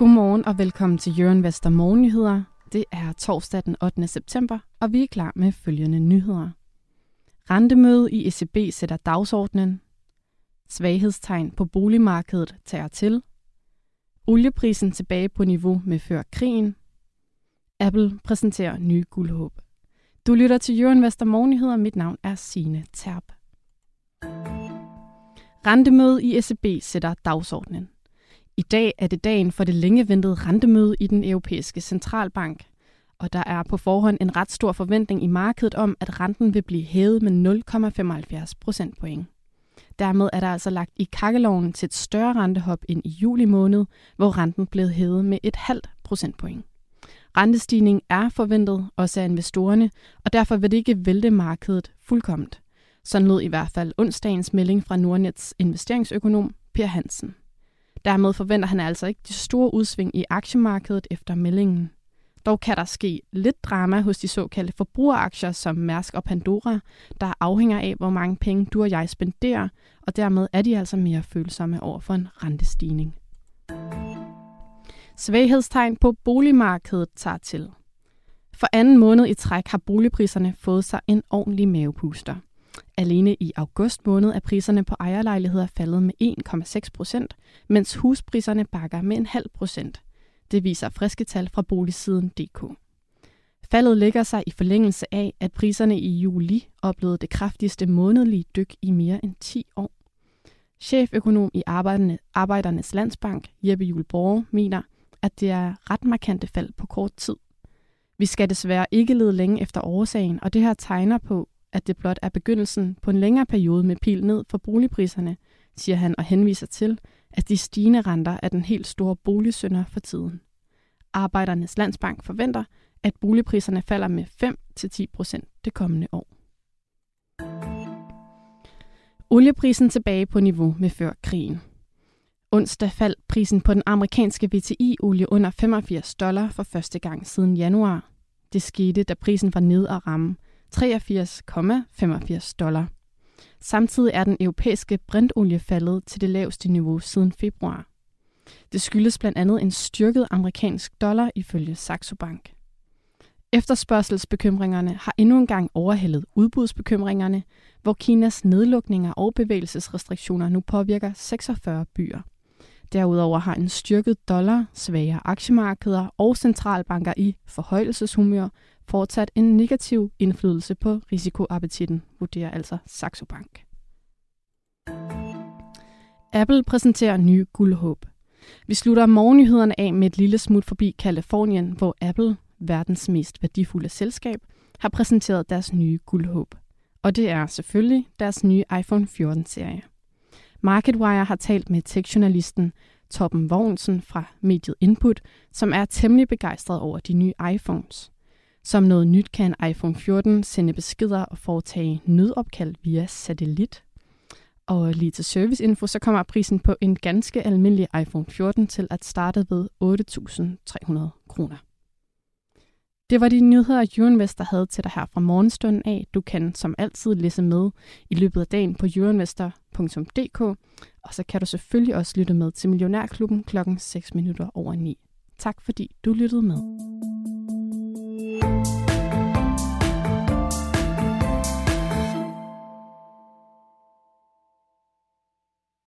Godmorgen og velkommen til Jørgen Vester Morgennyheder. Det er torsdag den 8. september, og vi er klar med følgende nyheder. Rentemøde i ECB sætter dagsordenen. Svaghedstegn på boligmarkedet tager til. Olieprisen tilbage på niveau med før krigen. Apple præsenterer nye guldhåb. Du lytter til Jørgen Vester Morgennyheder. Mit navn er Sine Terp. Rentemøde i ECB sætter dagsordenen. I dag er det dagen for det længe ventede rentemøde i den europæiske centralbank. Og der er på forhånd en ret stor forventning i markedet om, at renten vil blive hævet med 0,75 procentpoint. Dermed er der altså lagt i kakkeloven til et større rentehop end i juli måned, hvor renten blev hævet med et halvt procentpoint. Rentestigning er forventet også af investorerne, og derfor vil det ikke vælte markedet fuldkomt. Sådan lød i hvert fald onsdagens melding fra Nordnets investeringsøkonom Per Hansen. Dermed forventer han altså ikke de store udsving i aktiemarkedet efter meldingen. Dog kan der ske lidt drama hos de såkaldte forbrugeraktier som Mærsk og Pandora, der afhænger af, hvor mange penge du og jeg spenderer, og dermed er de altså mere følsomme over for en rentestigning. Svaghedstegn på boligmarkedet tager til. For anden måned i træk har boligpriserne fået sig en ordentlig mavepuster. Alene i august måned er priserne på ejerlejligheder faldet med 1,6 procent, mens huspriserne bakker med en halv procent. Det viser friske tal fra boligsiden.dk. Faldet ligger sig i forlængelse af, at priserne i juli oplevede det kraftigste månedlige dyk i mere end 10 år. Cheføkonom i Arbejderne, Arbejdernes Landsbank, Jeppe Julborg, mener, at det er ret markante fald på kort tid. Vi skal desværre ikke lede længe efter årsagen, og det her tegner på, at det blot er begyndelsen på en længere periode med pil ned for boligpriserne, siger han og henviser til, at de stigende renter er den helt store boligsynder for tiden. Arbejdernes Landsbank forventer, at boligpriserne falder med 5-10 procent det kommende år. Olieprisen tilbage på niveau med før krigen. Onsdag faldt prisen på den amerikanske VTI-olie under 85 dollar for første gang siden januar. Det skete, da prisen var ned og ramme 83,85 dollar. Samtidig er den europæiske brintolie faldet til det laveste niveau siden februar. Det skyldes blandt andet en styrket amerikansk dollar ifølge Saxo Bank. Efterspørgselsbekymringerne har endnu engang overhældet udbudsbekymringerne, hvor Kinas nedlukninger og bevægelsesrestriktioner nu påvirker 46 byer. Derudover har en styrket dollar, svagere aktiemarkeder og centralbanker i forhøjelseshumør fortsat en negativ indflydelse på risikoappetitten, vurderer altså Saxo Bank. Apple præsenterer nye guldhåb. Vi slutter morgennyhederne af med et lille smut forbi Kalifornien, hvor Apple, verdens mest værdifulde selskab, har præsenteret deres nye guldhåb. Og det er selvfølgelig deres nye iPhone 14-serie. MarketWire har talt med techjournalisten Toppen Torben Vognsen fra mediet Input, som er temmelig begejstret over de nye iPhones. Som noget nyt kan en iPhone 14 sende beskeder og foretage nødopkald via satellit. Og lige til serviceinfo, så kommer prisen på en ganske almindelig iPhone 14 til at starte ved 8.300 kroner. Det var de nyheder, Jørgen der havde til dig her fra morgenstunden af. Du kan som altid læse med i løbet af dagen på jørenvester.dk, og så kan du selvfølgelig også lytte med til Millionærklubben klokken 6 minutter over 9. Tak fordi du lyttede med.